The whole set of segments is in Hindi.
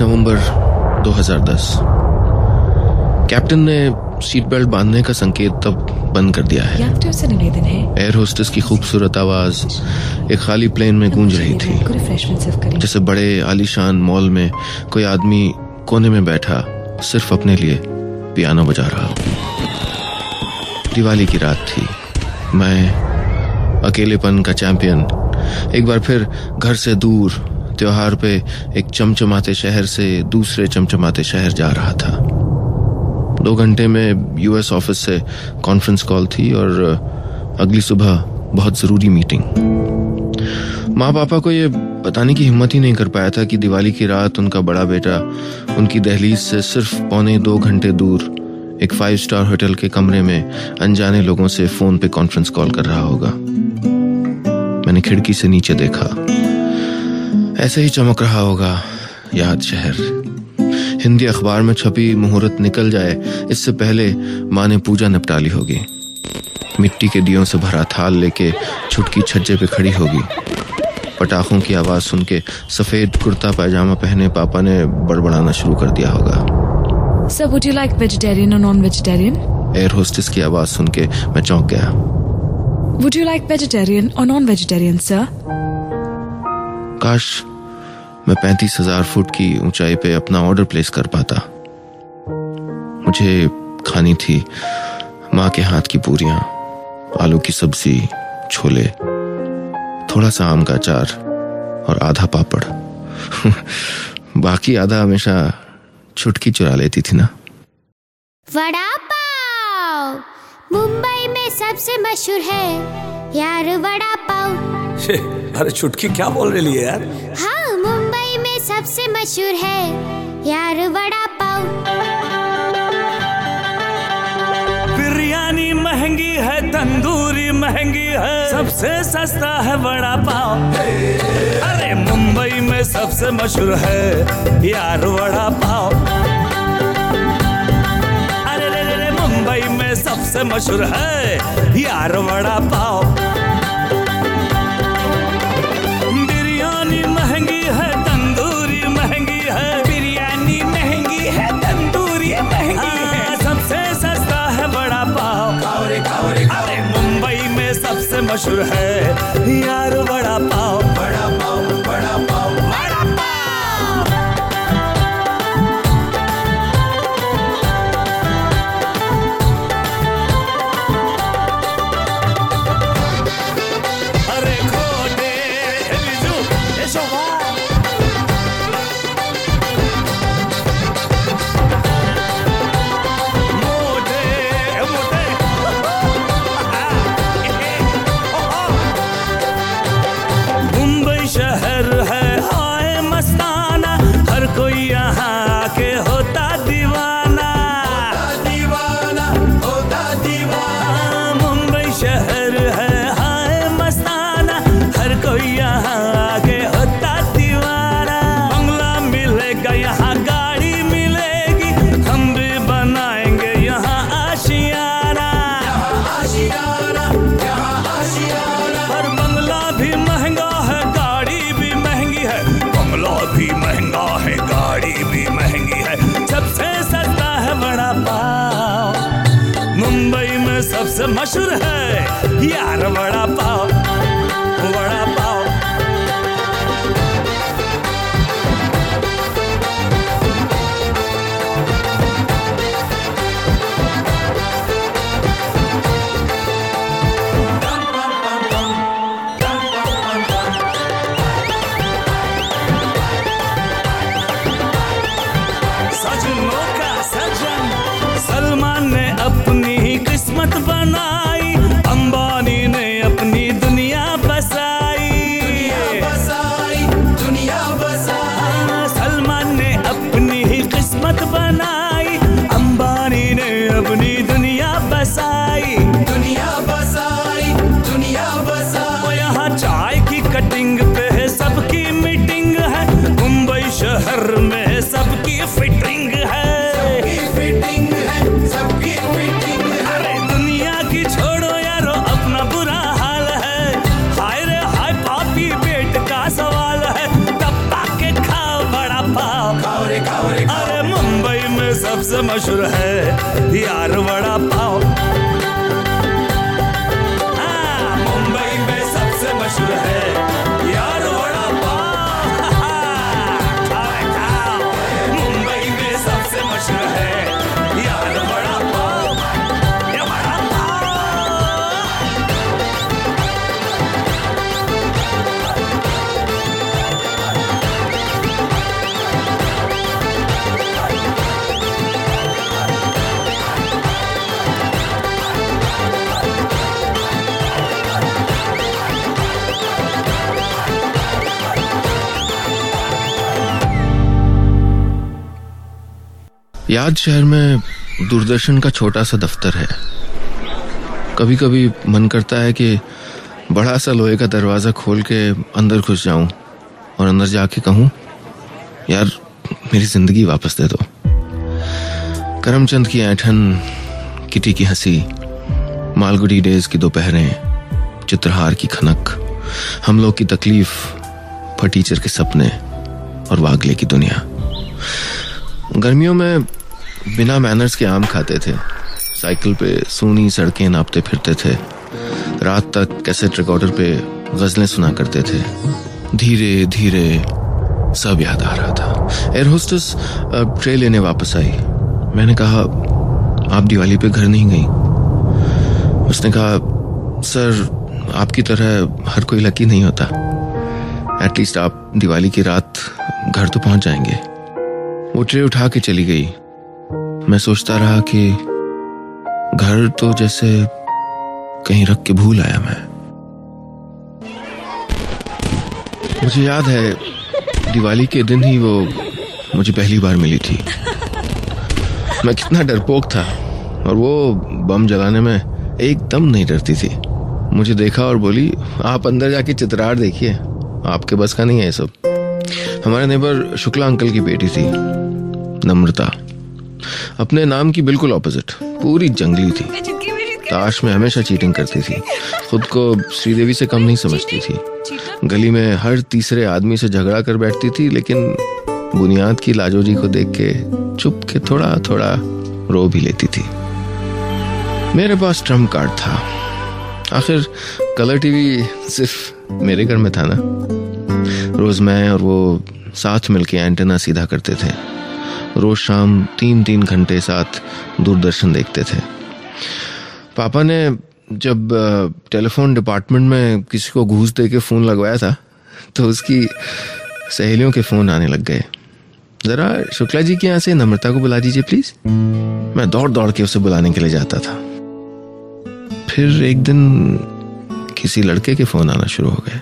पाँच नवंबर 2010 कैप्टन ने सीट बेल्ट बांधने का संकेत तब बंद कर दिया है। है। एयर होस्टेस की खूबसूरत आवाज़ एक खाली प्लेन में गूंज रही थी जैसे बड़े आलीशान मॉल में कोई आदमी कोने में बैठा सिर्फ़ अपने लिए पियानो बजा रहा हो। दिवाली की रात थी। मैं अकेलेपन का चैंपियन एक बार फिर घर से दूर त्योहार पे एक चमचमाते शहर से दूसरे चमचमाते शहर जा रहा था। दो घंटे में यूएस ऑफ़िस से कॉन्फ्रेंस कॉल थी और अगली सुबह बहुत ज़रूरी मीटिंग माँ पापा को ये बताने की हिम्मत ही नहीं कर पाया था कि दिवाली की रात उनका बड़ा बेटा, उनकी दहलीज से सिर्फ़ पौने दो घंटे दूर एक फाइव स्टार होटल के कमरे में अनजाने लोगों से फ़ोन पे कॉन्फ्रेंस कॉल कर रहा होगा। मैंने खिड़की से नीचे देखा। ऐसे ही चमक रहा होगा याद शहर। हिंदी अखबार में छपी मुहूर्त निकल जाए इससे पहले माँ ने पूजा निपटा ली होगी। मिट्टी के दियों से भरा थाल लेके छुटकी छज्जे पे खड़ी होगी। पटाखों की आवाज़ सुन के सफ़ेद कुर्ता पैजामा पहने पापा ने बड़बड़ाना शुरू कर दिया होगा। Sir would you like vegetarian or non vegetarian air hostess की आवाज़ सुन के मैं चौंक गया। Would you like vegetarian or non vegetarian sir काश मैं पैंतीस हज़ार फुट की ऊंचाई पे अपना ऑर्डर प्लेस कर पाता। मुझे खानी थी माँ के हाथ की पूरियाँ आलू की सब्ज़ी छोले थोड़ा सा आम का अचार और आधा पापड़। बाकी आधा हमेशा छुटकी चुरा लेती थी ना। वड़ा पाव मुंबई में सबसे मशहूर है। यार वड़ा पाव। अरे छुटकी क्या बोल रही है यार? हाँ मुंबई में सबसे मशहूर है यार वड़ा पाव। बिरयानी महँगी है तंदूरी महँगी है सबसे सस्ता है वड़ा पाव। अरे मुंबई में सबसे मशहूर है यार वड़ा पाव। अरे रे रे रे मुंबई में सबसे मशहूर है यार वड़ा पाव। मशहूर है। यार बड़ा पाव याद शहर में दूरदर्शन का छोटा सा दफ्तर है। कभी कभी मन करता है कि बड़ा सा लोहे का दरवाज़ा खोल के अंदर घुस जाऊँ और अंदर जाके कहूँ, यार, मेरी ज़िंदगी वापस दे दो। करमचंद की ऐठन, किटी की हँसी, मालगुडी डेज़ की दोपहरें, चित्रहार की खनक, हम लोग की तकलीफ़, फटीचर के सपने और वागले की दुनिया। गर्मियों में बिना मैनर्स के आम खाते थे। साइकिल पे सूनी सड़कें नापते फिरते थे। रात तक कैसेट रिकॉर्डर पे गजलें सुना करते थे। धीरे धीरे सब याद आ रहा था। एयर होस्टेस अब ट्रे लेने वापस आई। मैंने कहा, आप दिवाली पे घर नहीं गई? उसने कहा, सर, आपकी तरह हर कोई लकी नहीं होता। एटलीस्ट आप दिवाली की रात घर तो पहुँच जाएँगे. वो ट्रे उठा के चली गई। मैं सोचता रहा कि घर तो जैसे कहीं रख के भूल आया मैं। मुझे याद है, दिवाली के दिन ही वो मुझे पहली बार मिली थी। मैं कितना डरपोक था और वो बम जलाने में एकदम नहीं डरती थी। मुझे देखा और बोली, आप अंदर जाके चित्रार देखिए, आपके बस का नहीं है ये सब। हमारे नेबर शुक्ला अंकल की बेटी थी, नम्रता। अपने नाम की बिल्कुल ऑपोजिट पूरी जंगली थी। ताश में हमेशा चीटिंग करती थी। खुद को श्रीदेवी से कम नहीं समझती थी। गली में हर तीसरे आदमी से झगड़ा कर बैठती थी, लेकिन बुनियाद की लाजोजी को देख के चुप के थोड़ा थोड़ा रो भी लेती थी। मेरे पास ट्रंप कार्ड था। आखिर कलर टीवी सिर्फ़ मेरे घर में था ना? रोज मैं और वो साथ मिलके एंटेना सीधा करते थे। रोज शाम तीन तीन घंटे साथ दूरदर्शन देखते थे। पापा ने जब टेलीफोन डिपार्टमेंट में किसी को घूस दे के फ़ोन लगवाया था तो उसकी सहेलियों के फ़ोन आने लग गए। जरा शुक्ला जी के यहाँ से नम्रता को बुला दीजिए प्लीज़। मैं दौड़ दौड़ के उसे बुलाने के लिए जाता था। फिर एक दिन किसी लड़के के फ़ोन आना शुरू हो गए।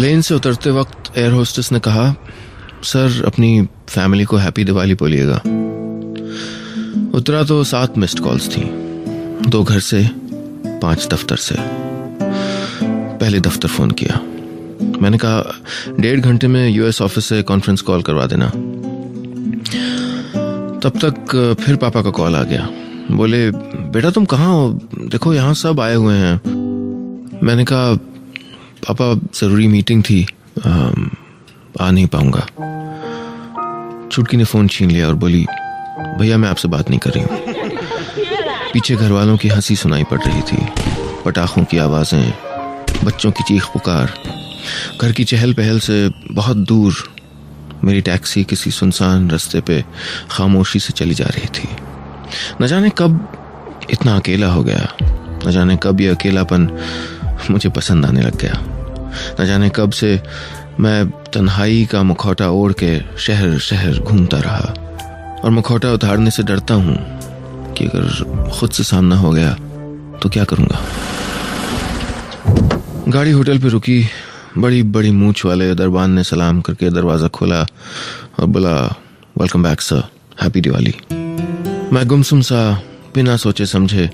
प्लेन से उतरते वक्त एयर होस्टेस ने कहा सर अपनी फैमिली को हैप्पी दिवाली बोलिएगा. उतरा तो सात मिस्ड कॉल्स थी। दो घर से, पाँच दफ्तर से। पहले दफ्तर फ़ोन किया। मैंने कहा, डेढ़ घंटे में यूएस ऑफ़िस से कॉन्फ्रेंस कॉल करवा देना। तब तक, फिर पापा का कॉल आ गया। बोले, बेटा, तुम कहाँ हो? देखो, यहाँ सब आए हुए हैं। मैंने कहा पापा ज़रूरी मीटिंग थी अम, आ नहीं पाऊँगा। चुटकी ने फ़ोन छीन लिया और बोली भैया मैं आपसे बात नहीं कर रही हूँ। पीछे घर वालों की हँसी सुनाई पड़ रही थी पटाखों की आवाज़ें बच्चों की चीख पुकार। घर की चहल पहल से बहुत दूर मेरी टैक्सी किसी सुनसान रास्ते पे खामोशी से चली जा रही थी। न जाने कब इतना अकेला हो गया न जाने कब ये अकेलापन मुझे पसंद आने लग गया। न जाने कब से मैं तन्हाई का मुखौटा ओढ़ के शहर शहर घूमता रहा और मुखौटा उतारने से डरता हूँ कि अगर खुद से सामना हो गया तो क्या करूँगा? गाड़ी होटल पर रुकी बड़ी बड़ी मूछ वाले दरबान ने सलाम करके दरवाज़ा खोला और बोला welcome back sir happy Diwali मैं गुमसुम सा, बिना सोचे समझे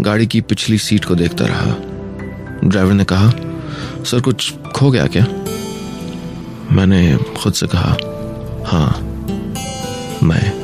गाड़ी की पिछली सीट को देखता रहा। ड्राइवर ने कहा सर कुछ खो गया क्या? मैंने खुद से कहा हाँ मैं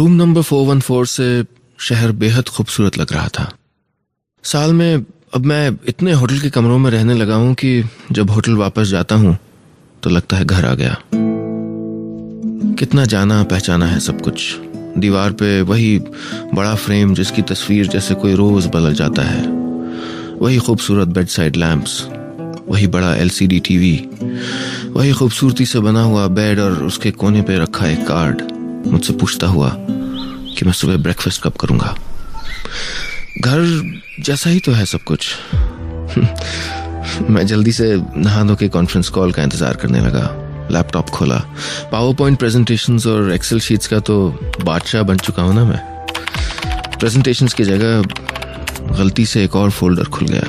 रूम नंबर 414 से शहर बेहद खूबसूरत लग रहा था। साल में अब मैं इतने होटल के कमरों में रहने लगा हूँ कि जब होटल वापस जाता हूँ तो लगता है घर आ गया। कितना जाना पहचाना है सब कुछ। दीवार पे वही बड़ा फ्रेम जिसकी तस्वीर जैसे कोई रोज बदल जाता है। वही खूबसूरत बेड साइड लैम्प्स वही बड़ा एलसीडी टीवी, वही खूबसूरती से बना हुआ बेड और उसके कोने पे रखा एक कार्ड। मुझसे पूछता हुआ कि मैं सुबह ब्रेकफास्ट कब करूँगा। घर जैसा ही तो है सब कुछ। मैं जल्दी से नहा धो के कॉन्फ्रेंस कॉल का इंतज़ार करने लगा। लैपटॉप खोला। पावर पॉइंट प्रेजेंटेशन और एक्सेल शीट्स का तो बादशाह बन चुका हूँ ना मैं। प्रेजेंटेशन की जगह गलती से एक और फोल्डर खुल गया।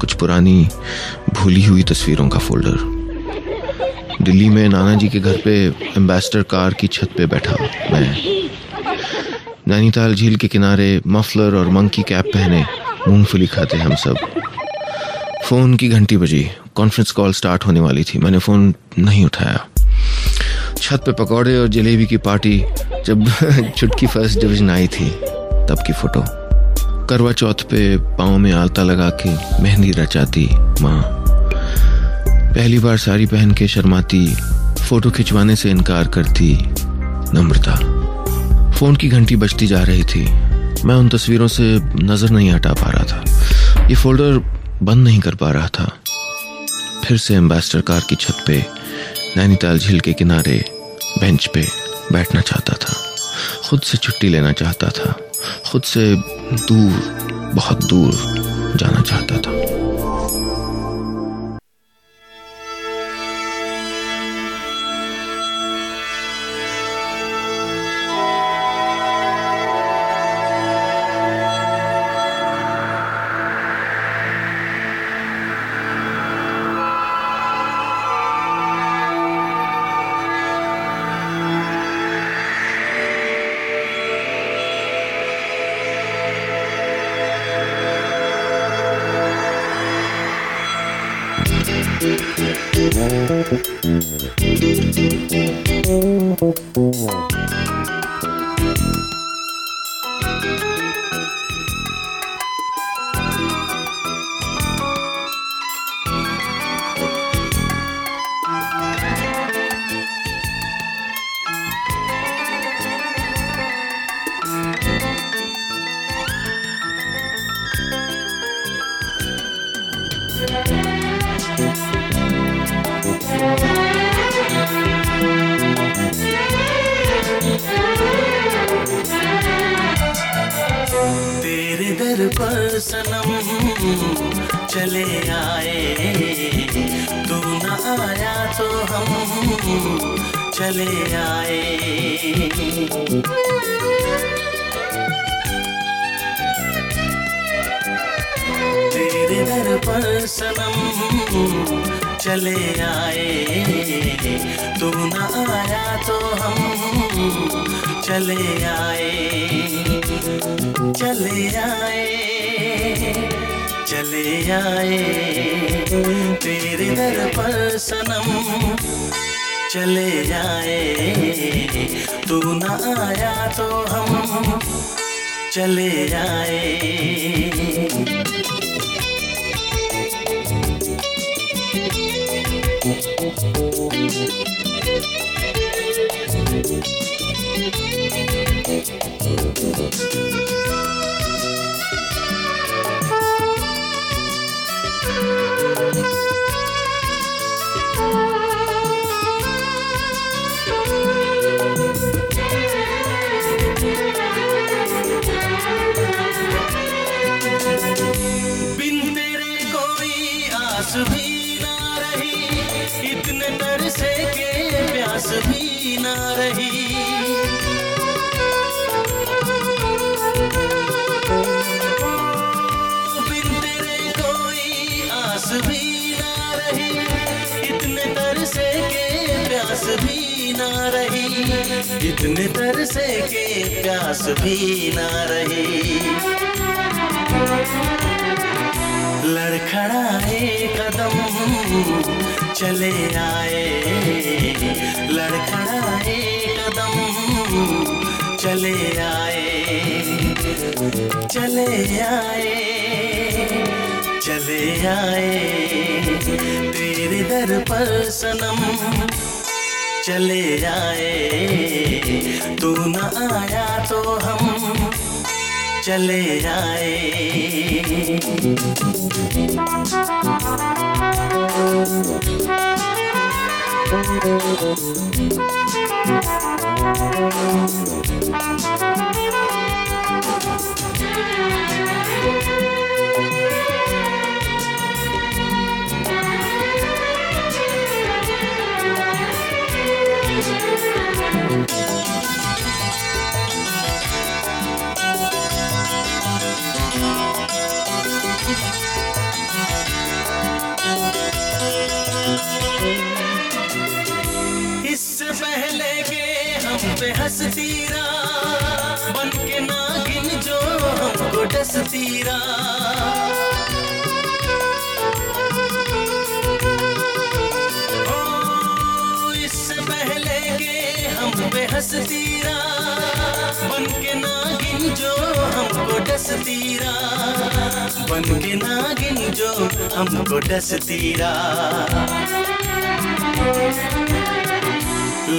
कुछ पुरानी भूली हुई तस्वीरों का फोल्डर दिल्ली में नाना जी के घर पे एम्बेसडर कार की छत पे बैठा मैं। नैनीताल झील के किनारे मफलर और मंकी कैप पहने मूंगफली खाते हम सब। फ़ोन की घंटी बजी। कॉन्फ्रेंस कॉल स्टार्ट होने वाली थी। मैंने फ़ोन नहीं उठाया। छत पे पकौड़े और जलेबी की पार्टी जब चुटकी फ़र्स्ट डिवीज़न आई थी, तब की फ़ोटो करवा चौथ पे पाँव में आलता लगा के मेहंदी रचाती माँ। पहली बार साड़ी पहन के शर्माती, फ़ोटो खिंचवाने से इनकार करती नम्रता। फ़ोन की घंटी बजती जा रही थी। मैं उन तस्वीरों से नज़र नहीं हटा पा रहा था। ये फोल्डर बंद नहीं कर पा रहा था। फिर से एम्बेसडर कार की छत पे, नैनीताल झील के किनारे, बेंच पे बैठना चाहता था। खुद से छुट्टी लेना चाहता था। खुद से दूर, बहुत दूर जाना चाहता था। चले आए। तेरे दर पर सनम चले आए। तू न आया तो हम चले आए। चले आए चले आए। तेरे दर पर सनम चले जाए। तू न आया तो हम चले आए भी ना रही। बिन तेरे कोई आस भी ना रही। इतने तरसे के प्यास भी ना रही। इतने तरसे के प्यास भी ना रही। लड़खड़ाए कदम। चले आए। लड़खड़ाए कदम। चले आए। चले आए। चले आए। तेरे दर पर सनम। चले आए। तू न आया तो हम चले आए। इससे पे हंसतीरा बन के नागिन जो हमको डसतीरा ओ, इससे पहले के हम बन के नागिन जो हमको डसतीरा बन के नागिन जो हमको डसतीरा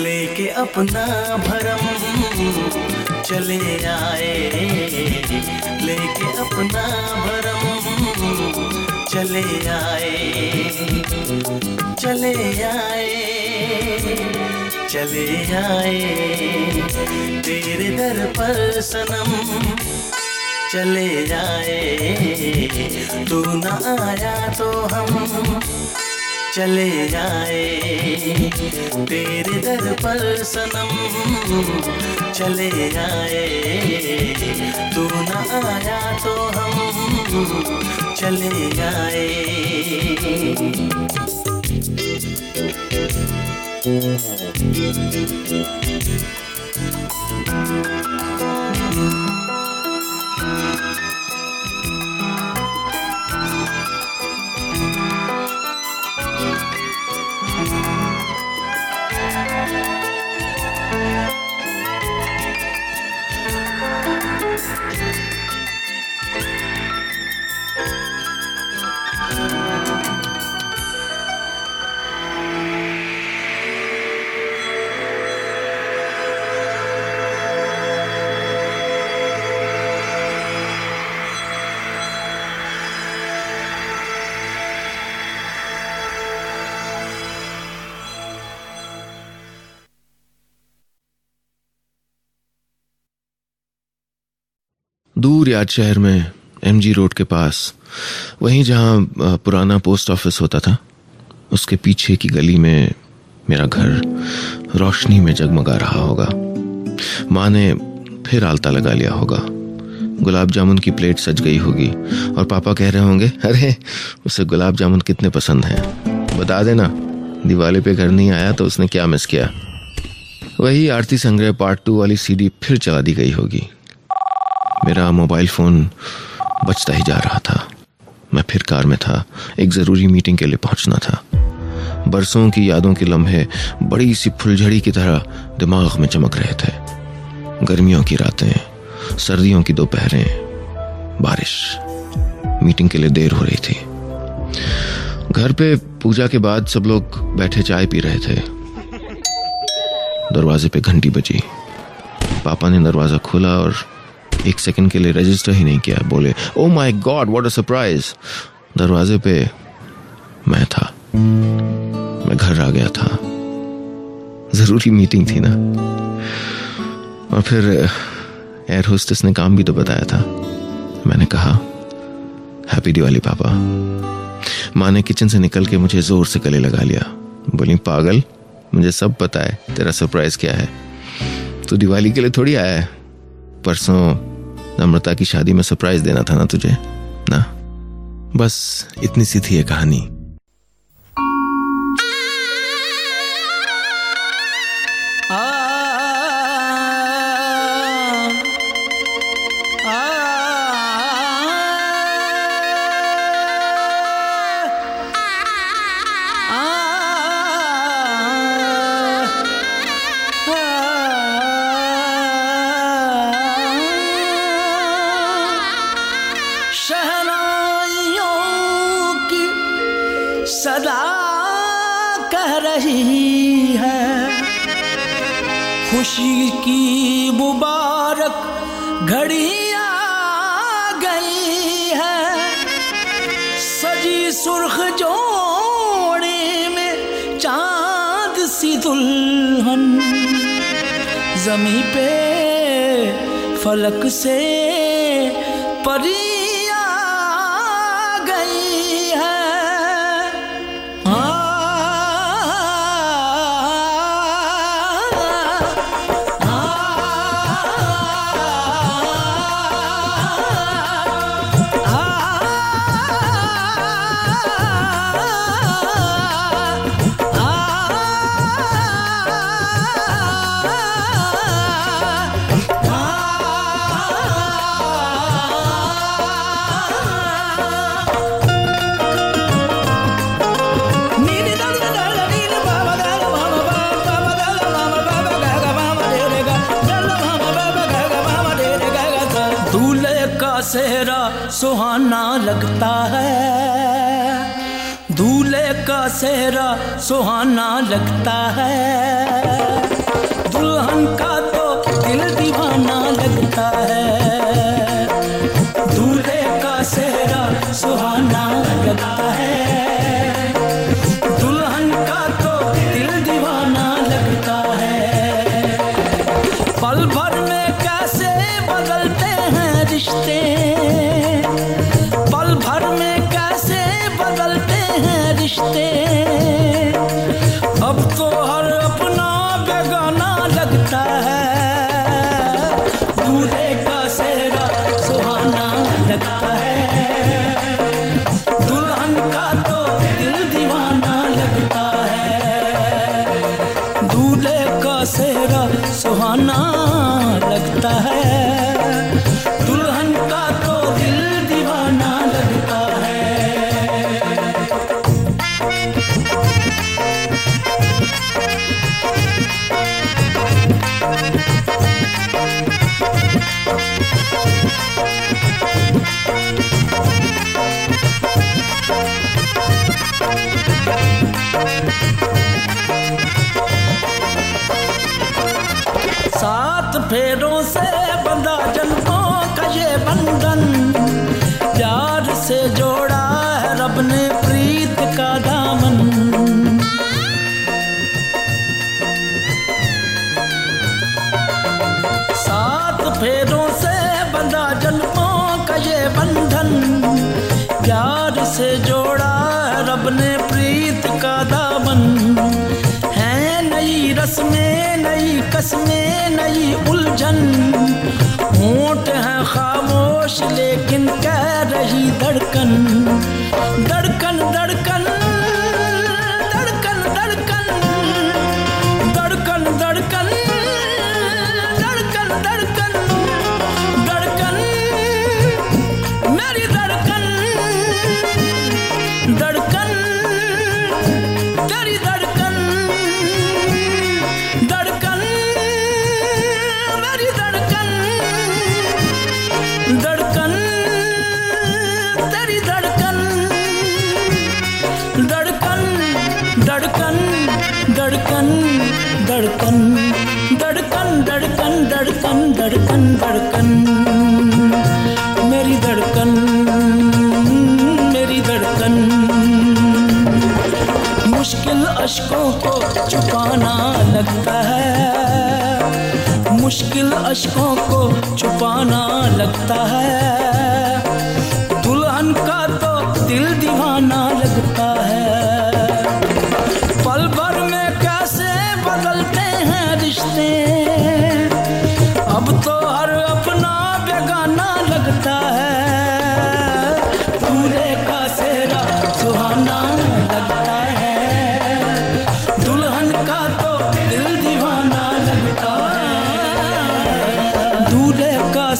लेके अपना भरम चले आए। लेके अपना भरम चले आए। चले आए। चले आए। तेरे दर पर सनम चले जाए तू न आया तो हम चले आए तेरे दर पर सनम चले आए तू न आया तो हम चले आए दूर याद शहर में एमजी रोड के पास, वहीं जहाँ पुराना पोस्ट ऑफ़िस होता था, उसके पीछे की गली में मेरा घर रोशनी में जगमगा रहा होगा। माँ ने फिर आलता लगा लिया होगा। गुलाब जामुन की प्लेट सज गई होगी और पापा कह रहे होंगे, अरे, उसे गुलाब जामुन कितने पसंद हैं। बता देना, दिवाली पे घर नहीं आया तो उसने क्या मिस किया? वही आरती संग्रह पार्ट टू वाली सीडी फिर चला दी गई होगी। मेरा मोबाइल फ़ोन बचता ही जा रहा था। मैं फिर कार में था। एक ज़रूरी मीटिंग के लिए पहुँचना था। बरसों की यादों के लम्हे बड़ी सी फुलझड़ी की तरह दिमाग में चमक रहे थे। गर्मियों की रातें, सर्दियों की दोपहरें, बारिश। मीटिंग के लिए देर हो रही थी। घर पे पूजा के बाद सब लोग बैठे चाय पी रहे थे। दरवाजे पे घंटी बजी। पापा ने दरवाज़ा खोला और एक सेकंड के लिए रजिस्टर ही नहीं किया, बोले ओ my God what a surprise दरवाजे पे मैं था। मैं घर आ गया था। ज़रूरी मीटिंग थी ना। और फिर एयर होस्टेस ने काम भी तो बताया था। मैंने कहा हैप्पी दिवाली पापा माँ ने किचन से निकल के मुझे ज़ोर से गले लगा लिया। बोली, पागल, मुझे सब पता है, तेरा सरप्राइज़ क्या है? तू दिवाली के लिए थोड़ी आया है। परसों नम्रता की शादी में सरप्राइज़ देना था ना तुझे, ना? बस इतनी सी थी ये कहानी। सदा कह रही है। खुशी की मुबारक घड़ी आ गई है। सजी सुर्ख जोड़े में चाँद सी दुल्हन जमी पे फलक से दूल्हे का सेहरा सुहाना लगता है। दूल्हे का सेहरा सुहाना लगता है। दुल्हन का तो दिल दीवाना लगता है। नई उलझन। होंठ है खामोश लेकिन कह रही धड़कन। धड़कन धड़कन धड़कन धड़कन धड़कन धड़कन मेरी धड़कन मेरी धड़कन मुश्किल अशकों को छुपाना लगता है मुश्किल अशकों को छुपाना लगता है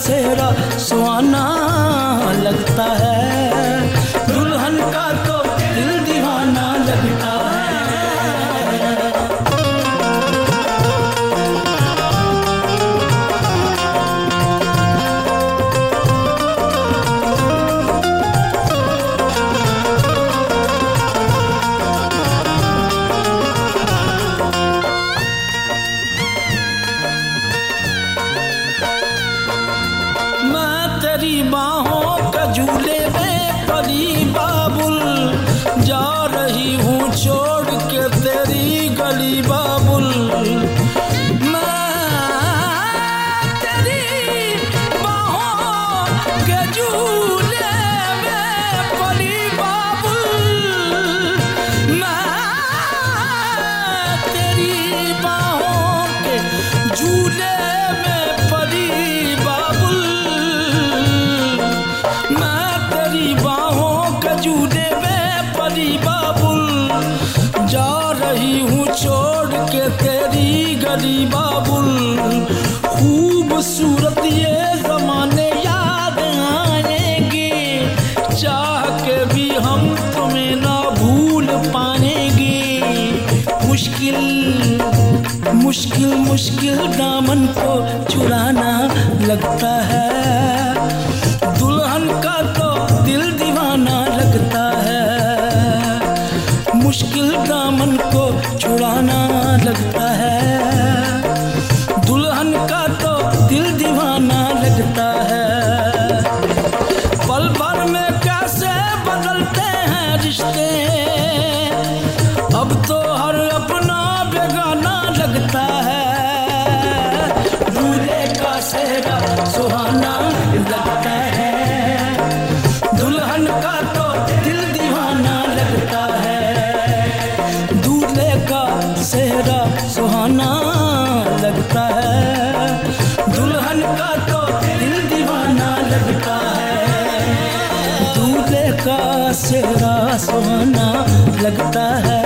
बसेरा सुहाना लगता है। तेरी बाबुल खूबसूरत ये जमाने याद आएँगे। चाह के भी हम तुम्हें ना भूल पाएँगे। मुश्किल मुश्किल मुश्किल दामन को चुराना लगता है। दूल्हे का सेहरा लगता है।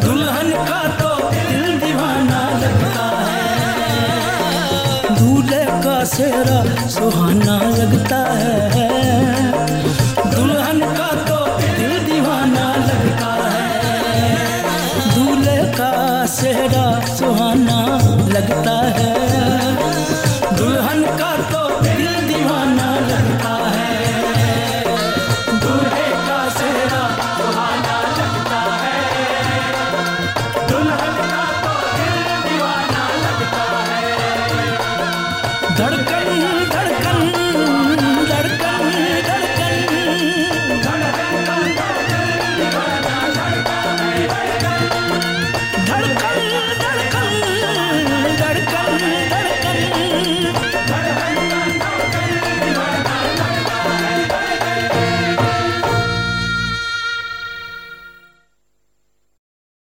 दुल्हन का तो दिल दीवाना लगता है। दूल्हे का सेहरा सुहाना लगता है। दुल्हन का तो दिल दीवाना लगता है। दूल्हे का सेहरा सुहाना लगता है। दुल्हन का तो